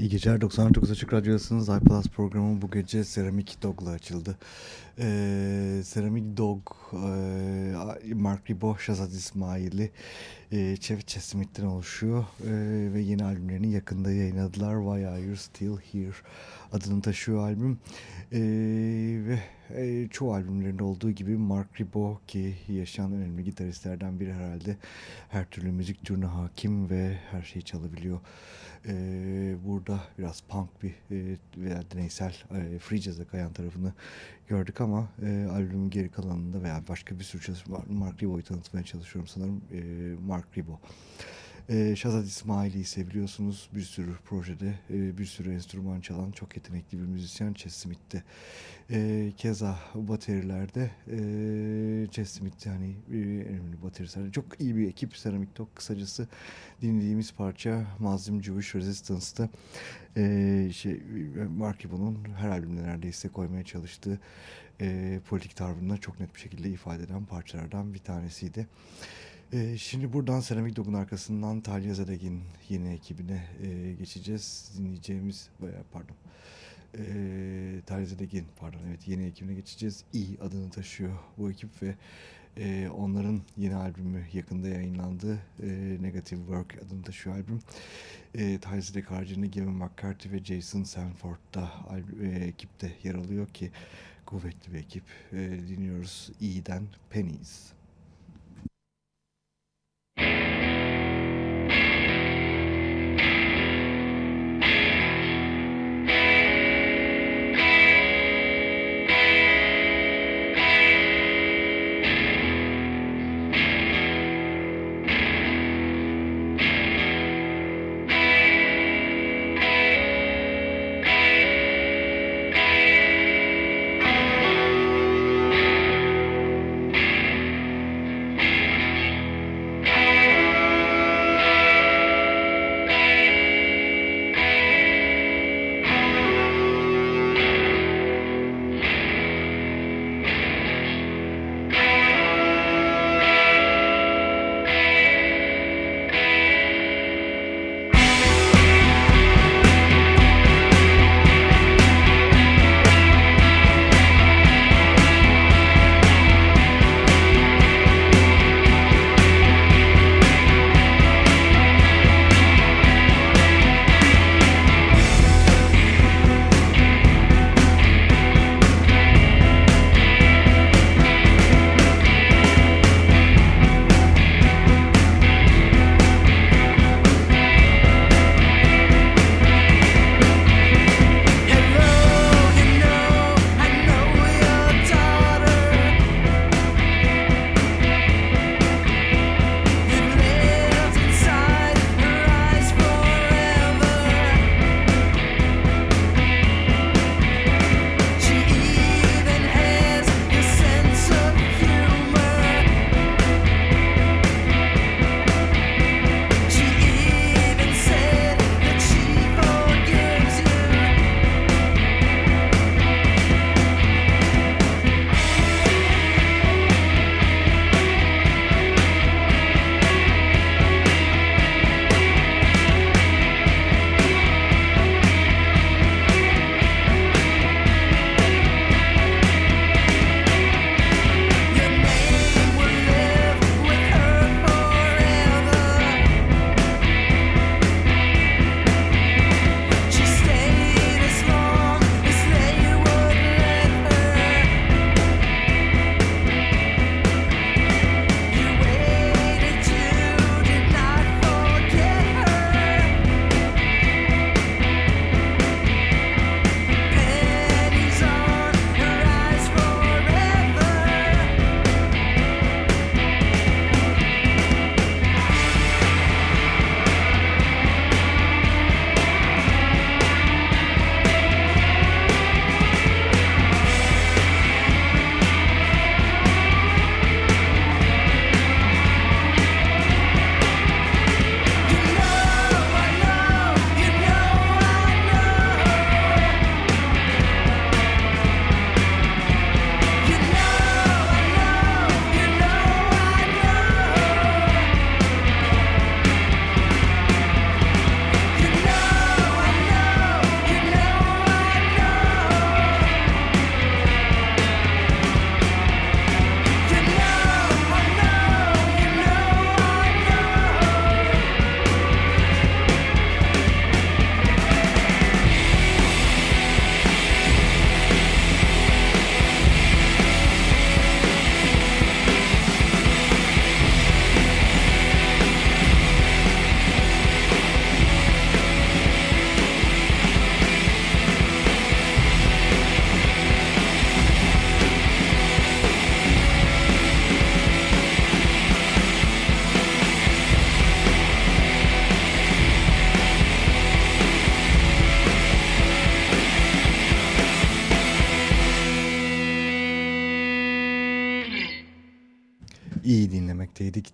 İyi geceler 99 Açık Radyo'dasınız. iPlus programı bu gece Ceramic Dog'la açıldı. Ee, Ceramic Dog, e, Mark Ribot, Shazad İsmail'i, e, Chevy Smith'ten oluşuyor. E, ve yeni albümlerini yakında yayınladılar. Why Are You Still Here adını taşıyor albüm. E, ve e, çoğu albümlerinde olduğu gibi Mark Ribot ki yaşayan önemli gitaristlerden biri herhalde. Her türlü müzik türüne hakim ve her şeyi çalabiliyor. Ee, burada biraz punk bir e, deneysel e, free jazz'e kayan tarafını gördük ama e, albümün geri kalanında veya başka bir sürü çalışma. Mark Ribot'u tanıtmaya çalışıyorum sanırım. E, Mark Ribot. E, Şazad İsmail'i seviyorsunuz. Bir sürü projede e, bir sürü enstrüman çalan çok yetenekli bir müzisyen Chess Smith'te. E, keza baterilerde e, Chess Smith yani e, önemli bateristler. Çok iyi bir ekip Ceramic Dog. Kısacası dinlediğimiz parça Mazlum Jewish Resistance'da e, şey, Mark Ribot'un her albümde neredeyse koymaya çalıştığı e, politik tavrını çok net bir şekilde ifade eden parçalardan bir tanesiydi. Ee, şimdi buradan Seramik Dog'un arkasından Talya Zedegin yeni ekibine e, geçeceğiz. Dinleyeceğimiz, pardon, e, Talya Zedegin pardon evet yeni ekibine geçeceğiz. İ adını taşıyor bu ekip ve e, onların yeni albümü yakında yayınlandı. E, Negative Work adını taşıyor albüm. E, Talya Zedek haricinde Gavin McCarthy ve Jason Sanford da e, ekipte yer alıyor ki kuvvetli bir ekip. E, dinliyoruz İ'den Pennies.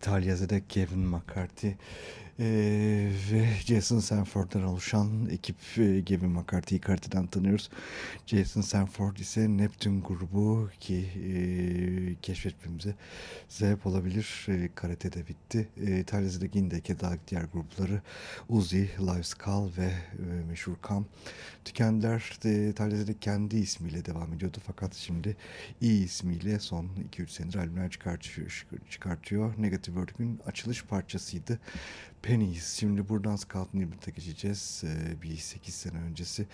Dinlemekteydik. İtalya'da Kevin McCarthy ee, ve Jason Sanford'dan oluşan ekip e, Kevin McCarthy'yi karateden tanıyoruz. Jason Sanford ise Neptune grubu ki e, keşfetmemize sebep olabilir. E, karatede bitti. E, İtalya'daki yine diğer grupları Uzi, Live Skull ve e, meşhur Kam tükendiler. E, İtalya'da kendi ismiyle devam ediyordu fakat şimdi iyi ismiyle son 2-3 senedir albümler çıkartıyor. çıkartıyor. Negative Work'ün açılış parçasıydı. Pennies. Şimdi buradan Scout Niblet'e geçeceğiz. Ee, bir 8 sene öncesi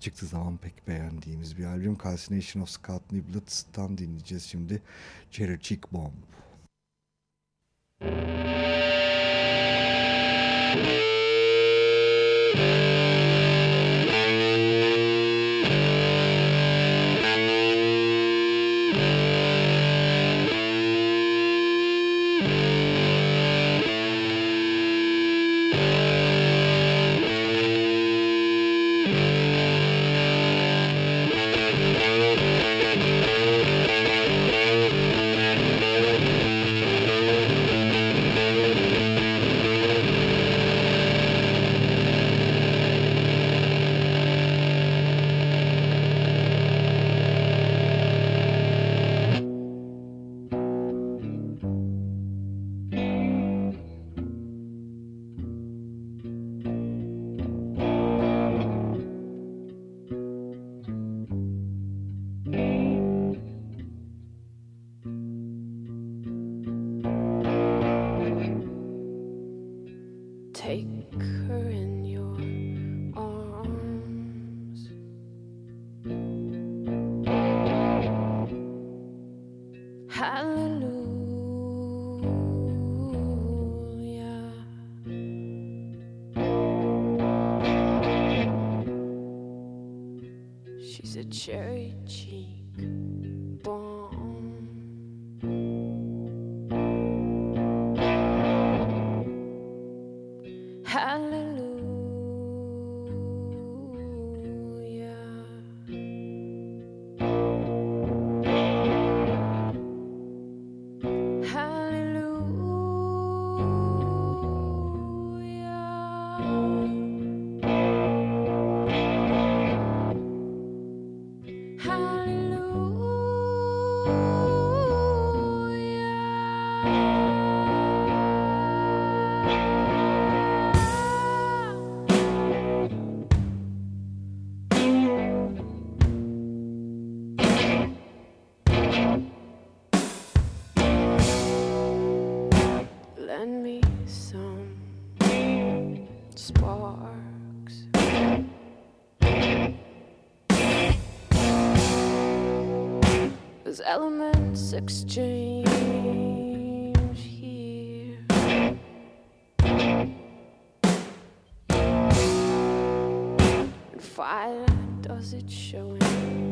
çıktığı zaman pek beğendiğimiz bir albüm. Calcination of Scout Niblet'tan dinleyeceğiz şimdi. Cherry Cheek Bomb. cherry elements exchange here. And fire does it showing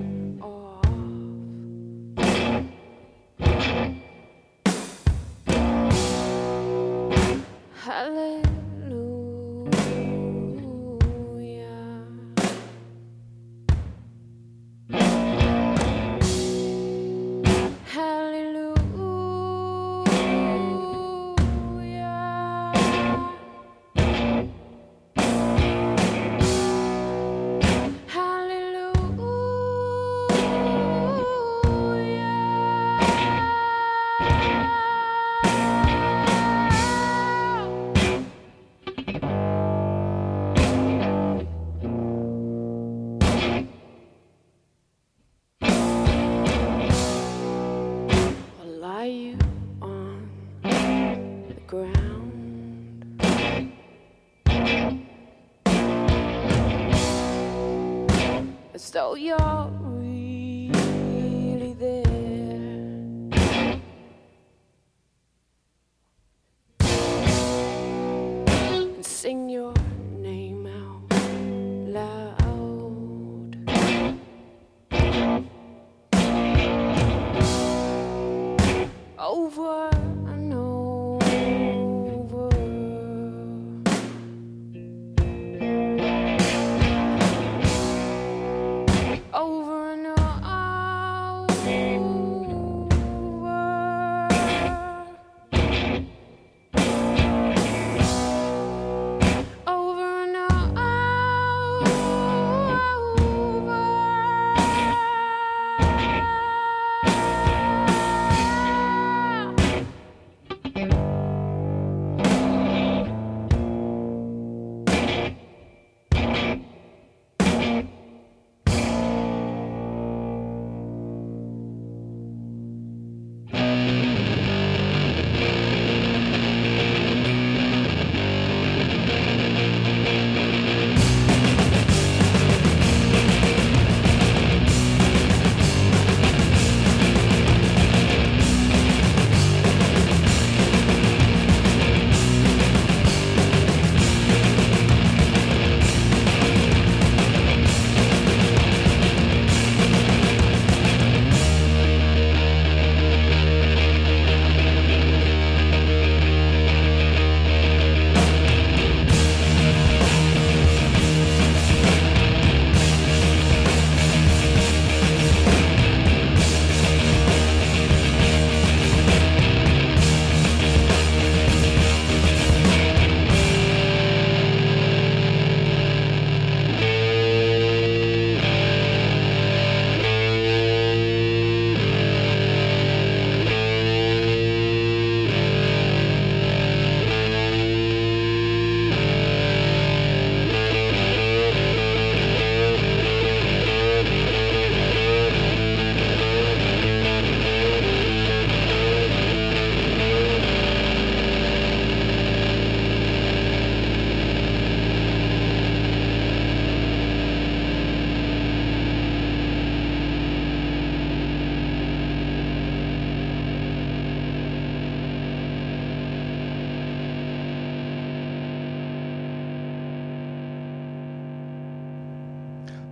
Oh.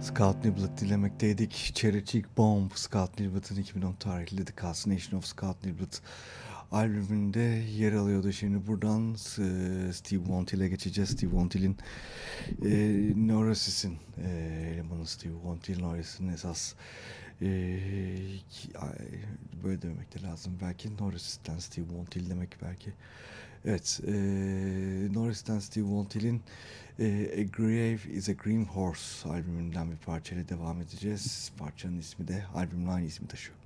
Scott Niblet dinlemekteydik. Cherry Cheek Bomb, Scott Niblet'ın 2010 tarihli The Castination of Scott Niblet albümünde yer alıyordu. Şimdi buradan e, Steve Montil'e geçeceğiz. Steve Montil'in e, Neurosis'in e, elemanı Steve Montil Neurosis'in esas e, böyle demek de lazım. Belki Neurosis'ten Steve Montil demek belki. Evet, e, Norris'ten Steve Montil'in e, A Grave is a Green Horse albümünden bir parçayla devam edeceğiz. Parçanın ismi de albümün aynı ismi taşıyor.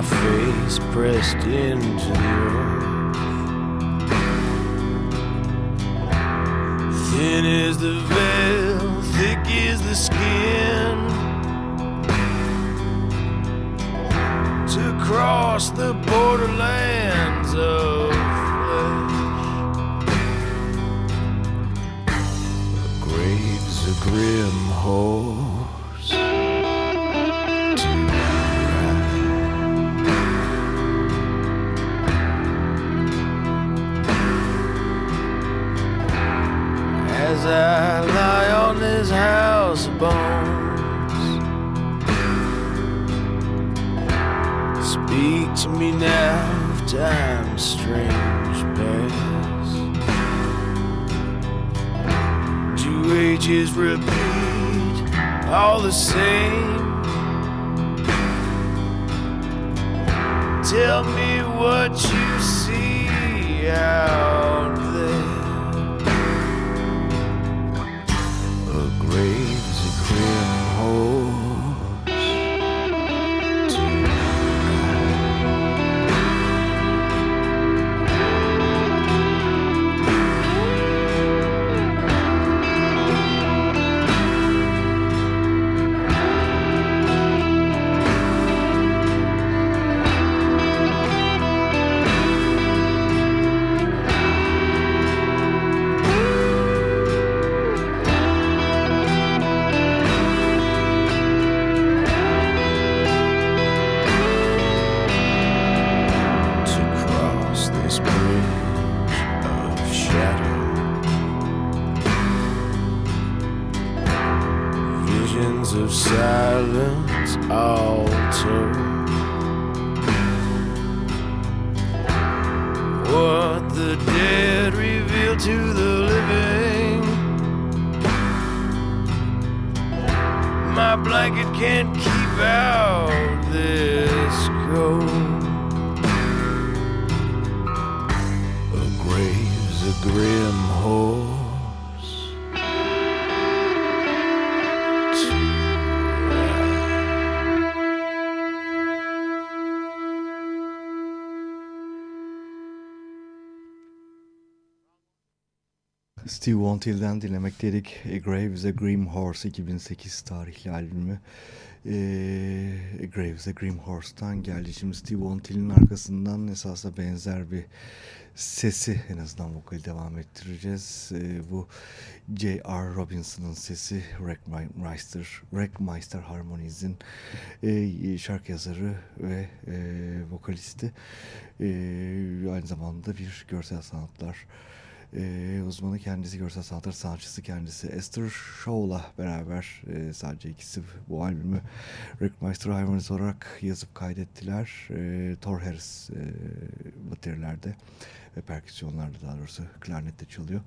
My face pressed into earth. Thin is the veil, thick is the skin. To cross the borderlands Steve Von Till'den dinlemekteydik. A Grave is a Grim Horse 2008 tarihli albümü. E, A Grave is a Grim Horse'tan geldi. Şimdi Steve Von Till'in arkasından esasla benzer bir sesi en azından vokali devam ettireceğiz. E, bu J.R. Robinson'ın sesi Wreckmeister, Wreckmeister Harmonies'in e, şarkı yazarı ve e, vokalisti. E, aynı zamanda bir görsel sanatlar e, uzmanı kendisi, görsel sanatlar sanatçısı kendisi. Esther Shaw'la beraber e, sadece ikisi bu albümü Rickmeister Harmonies olarak yazıp kaydettiler. E, Thor Harris e, batarilerde ve perküsyonlarda daha doğrusu klarnette çalıyor.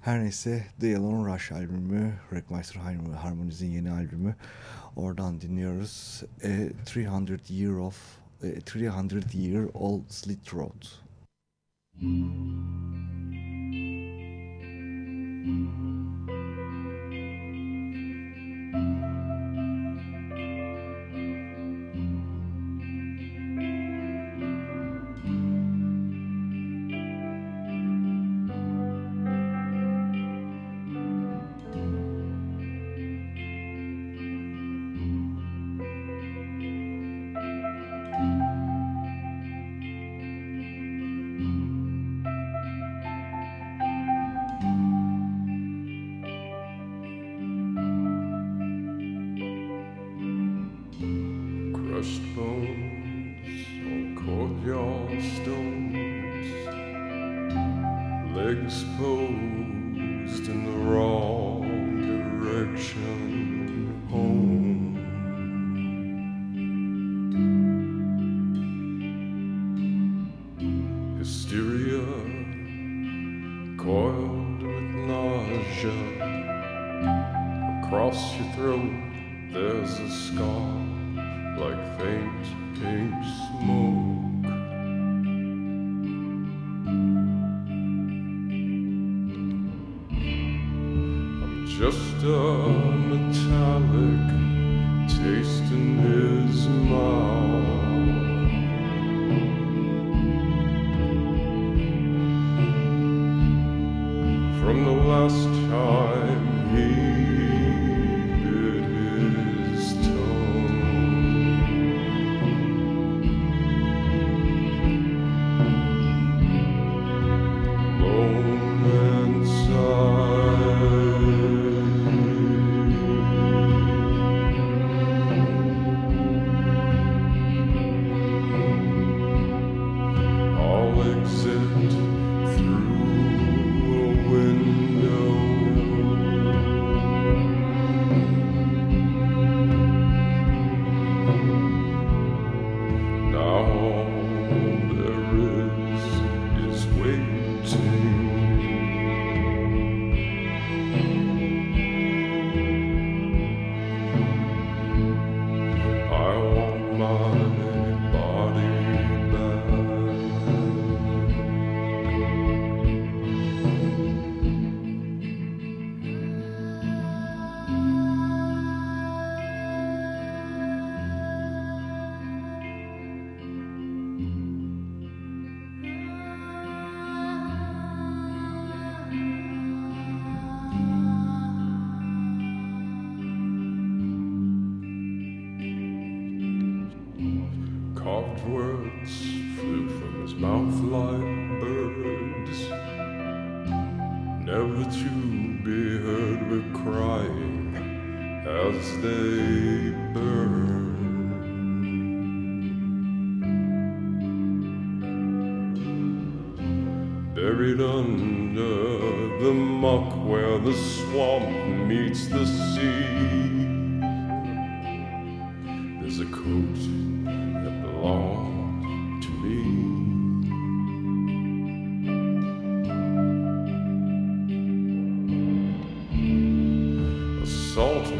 Her neyse The Yellow Rush albümü, Rickmeister Harmonies'in yeni albümü. Oradan dinliyoruz. A 300 Year of A 300 Year Old Slit Road. Música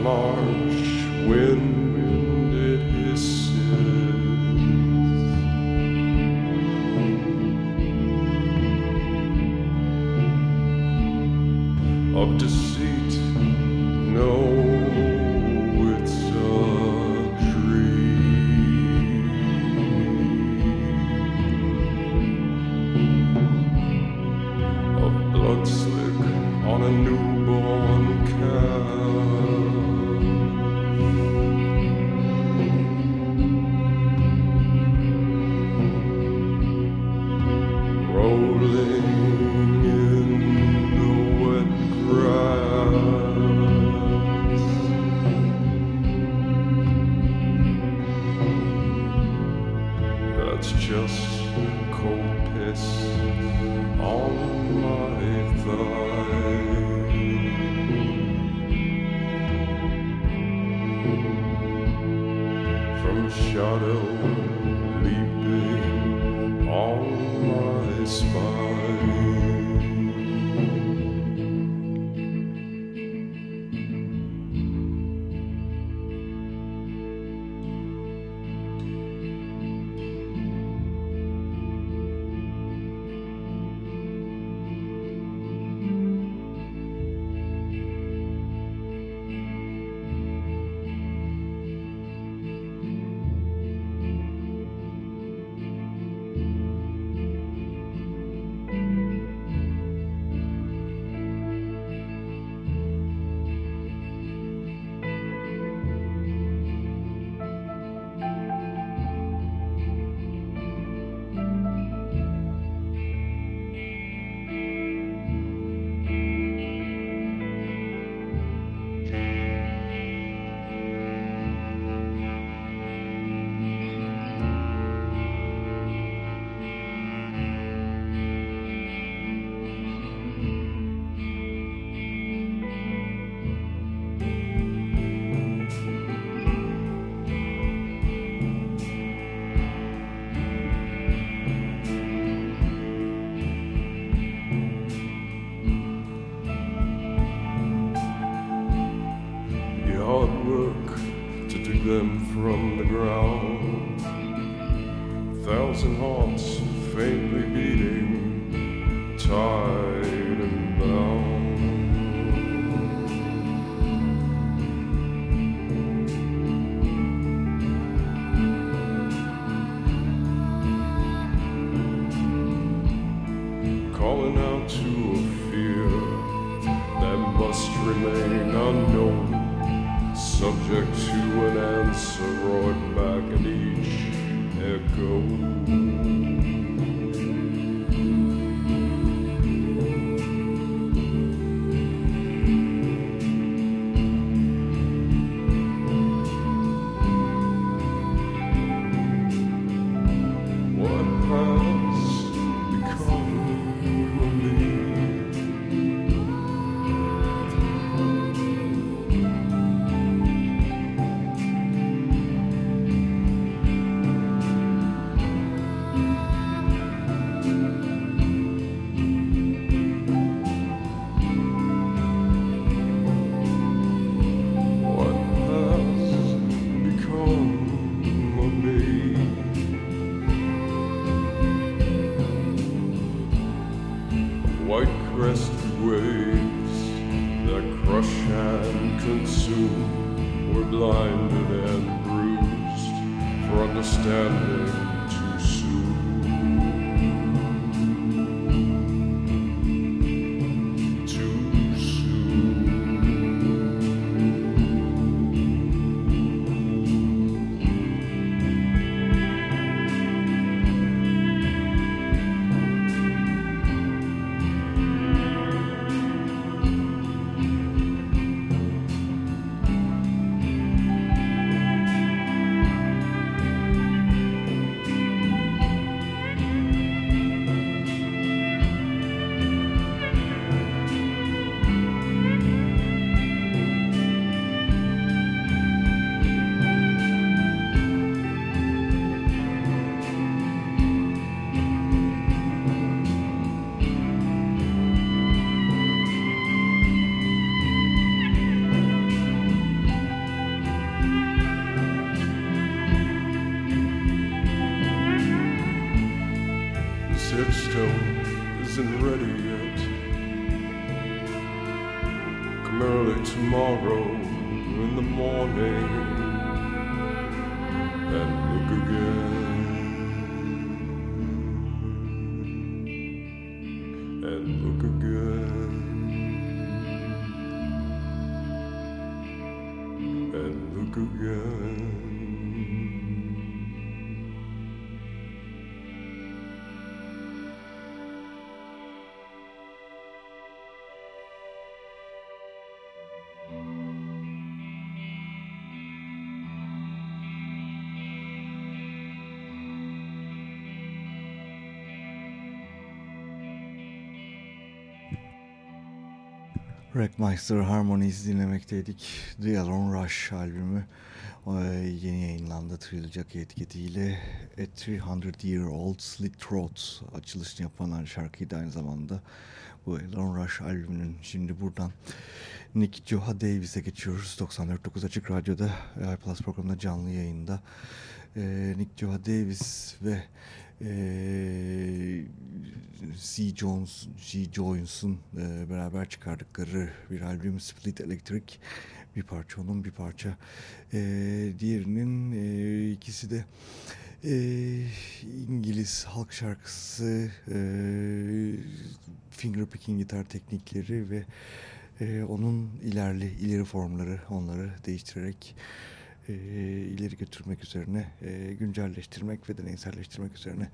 Müzik on And look again. And look again. Wreckmeister Harmonies dinlemekteydik. The Alone Rush albümü e, yeni yayınlandı Trilogy etiketiyle A 300 Year Old Slit Throat açılışını yapan şarkıydı aynı zamanda. Bu Alone Rush albümünün şimdi buradan Nick Joha Davis'e geçiyoruz. 94.9 Açık Radyo'da iPlus programında canlı yayında. E, Nick Joha Davis ve e, C. Jones, G. Jones'un e, beraber çıkardıkları bir albüm Split Electric bir parça onun bir parça e, diğerinin e, ikisi de e, İngiliz halk şarkısı e, fingerpicking gitar teknikleri ve e, onun ilerli ileri formları onları değiştirerek ileri götürmek üzerine, e, güncelleştirmek ve deneyselleştirmek üzerine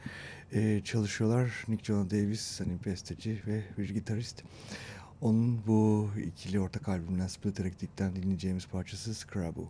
e, çalışıyorlar. Nick Jonah Davis, hani besteci ve bir gitarist. Onun bu ikili ortak albümünden Split Electric'ten dinleyeceğimiz parçası Scrabble.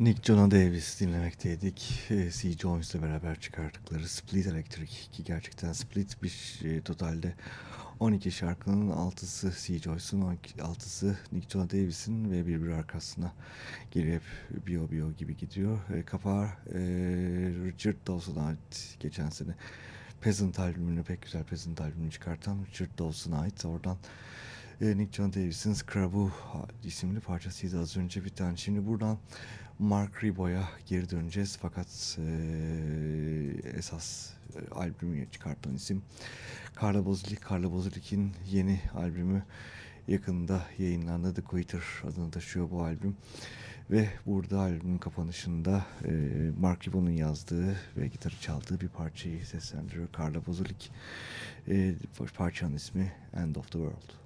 Nick Jonah Davis dinlemekteydik. E, C. Jones'la beraber çıkardıkları Split Electric ki gerçekten Split bir e, totalde 12 şarkının 6'sı C. Joyce'un 6'sı Nick Jonah Davis'in ve birbiri arkasına geliyor bio bio gibi gidiyor. E, kapağı e, Richard Dawson'a ait geçen sene Peasant albümünü pek güzel Peasant albümünü çıkartan Richard Dawson'a ait oradan e, Nick John Davis'in Scrabble isimli parçasıydı az önce bir tane. Şimdi buradan Mark Ribot'a geri döneceğiz fakat e, esas e, albümü çıkartan isim Carla Bozulik. Carla Bozulik'in yeni albümü yakında yayınlandı. The Quitter adını taşıyor bu albüm. Ve burada albümün kapanışında e, Mark Ribot'un yazdığı ve gitarı çaldığı bir parçayı seslendiriyor Carla Bozulik. E, parçanın ismi End of the World.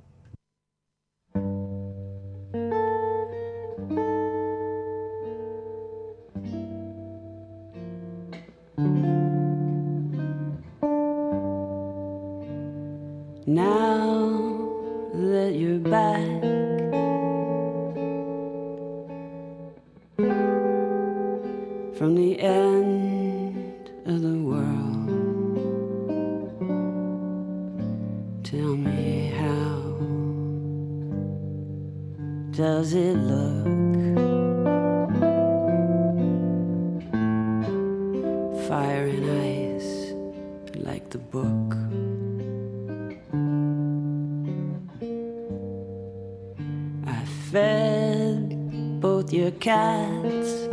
It look? Fire and ice, like the book. I fed both your cats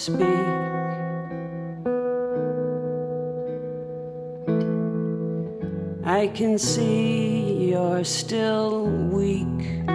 speak. I can see you're still weak.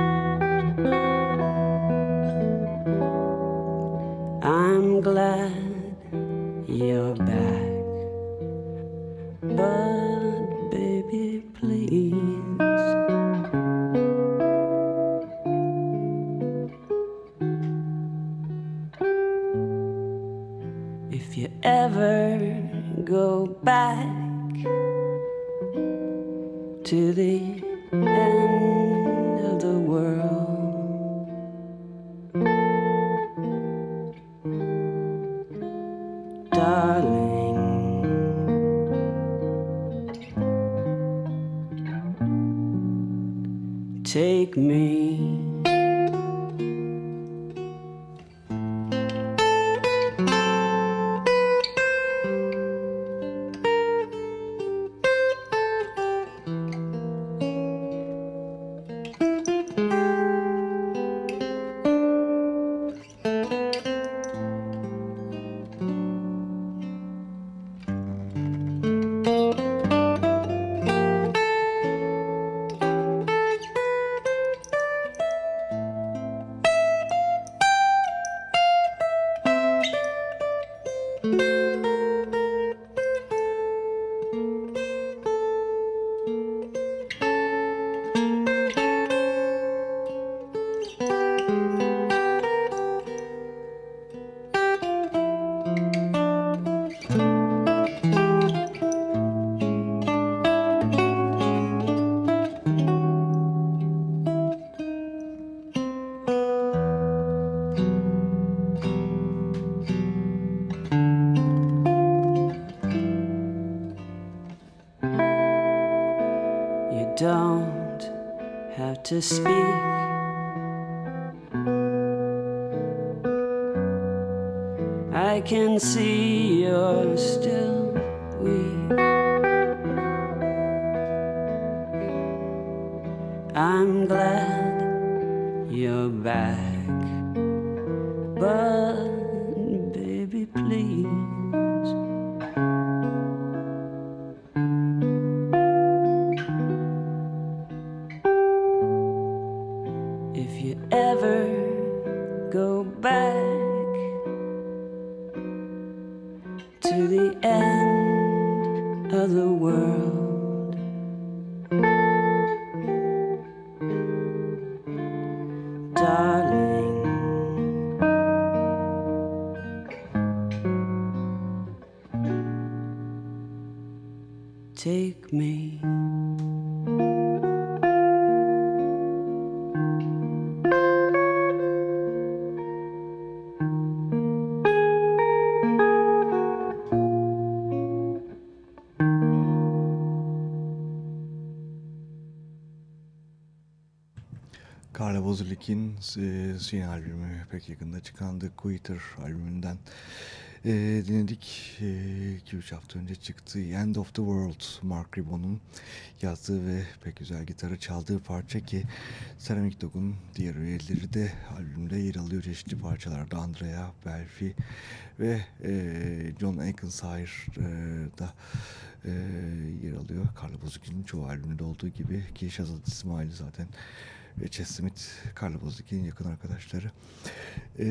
To speak. E, yeni albümü pek yakında çıkan The Quitter albümünden e, dinledik. 2-3 e, hafta önce çıktı End of the World Mark Ribon'un yazdığı ve pek güzel gitarı çaldığı parça ki Ceramic Dog'un diğer üyeleri de albümde yer alıyor çeşitli parçalarda Andrea, Belfi ve e, John Aikenshire e, da e, yer alıyor. Carla Bozulik'in çoğu albümünde olduğu gibi ki Shazad İsmail zaten ve Chess Smith, Carla Bozdik'in yakın arkadaşları. Ee,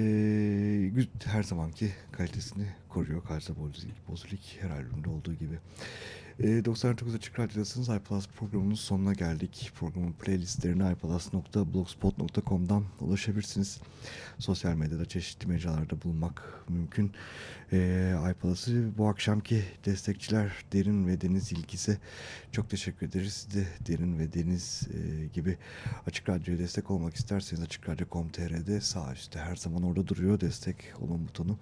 her zamanki kalitesini koruyor Carla Bozdik her albümde olduğu gibi. E, 99 Açık Radyo'dasınız. iPlus programının sonuna geldik. Programın playlistlerine iPlus.blogspot.com'dan ulaşabilirsiniz. Sosyal medyada çeşitli mecralarda bulmak mümkün. E, iPlus'ı bu akşamki destekçiler Derin ve Deniz ilgisi çok teşekkür ederiz. Siz de Derin ve Deniz e, gibi Açık Radyo'ya destek olmak isterseniz Açık Radyo.com.tr'de sağ üstte her zaman orada duruyor destek olun butonu.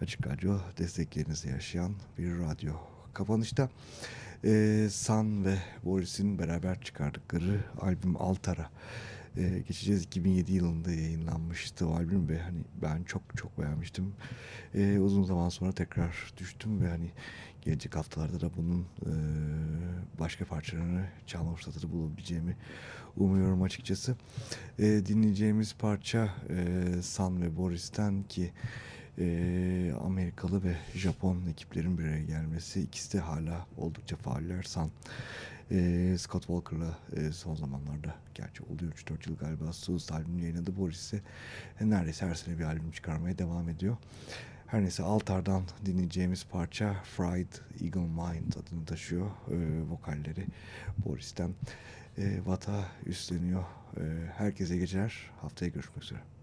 Açık Radyo desteklerinizle yaşayan bir radyo Kapanışta e, San ve Boris'in beraber çıkardıkları albüm Altar'a e, geçeceğiz. 2007 yılında yayınlanmıştı o albüm ve hani ben çok çok beğenmiştim. E, uzun zaman sonra tekrar düştüm ve hani gelecek haftalarda da bunun e, başka parçalarını çalma fırsatı bulabileceğimi umuyorum açıkçası. E, dinleyeceğimiz parça e, San ve Boris'ten ki e, Amerikalı ve Japon ekiplerin bir araya gelmesi. ikisi de hala oldukça faaller. San e, Scott Walker'la e, son zamanlarda gerçi oluyor 3-4 yıl galiba Sus albümünü yayınladı. Boris ise e, neredeyse her sene bir albüm çıkarmaya devam ediyor. Her neyse Altar'dan dinleyeceğimiz parça Fried Eagle Mind adını taşıyor. E, vokalleri Boris'ten e, Vata üstleniyor. E, herkese geceler. Haftaya görüşmek üzere.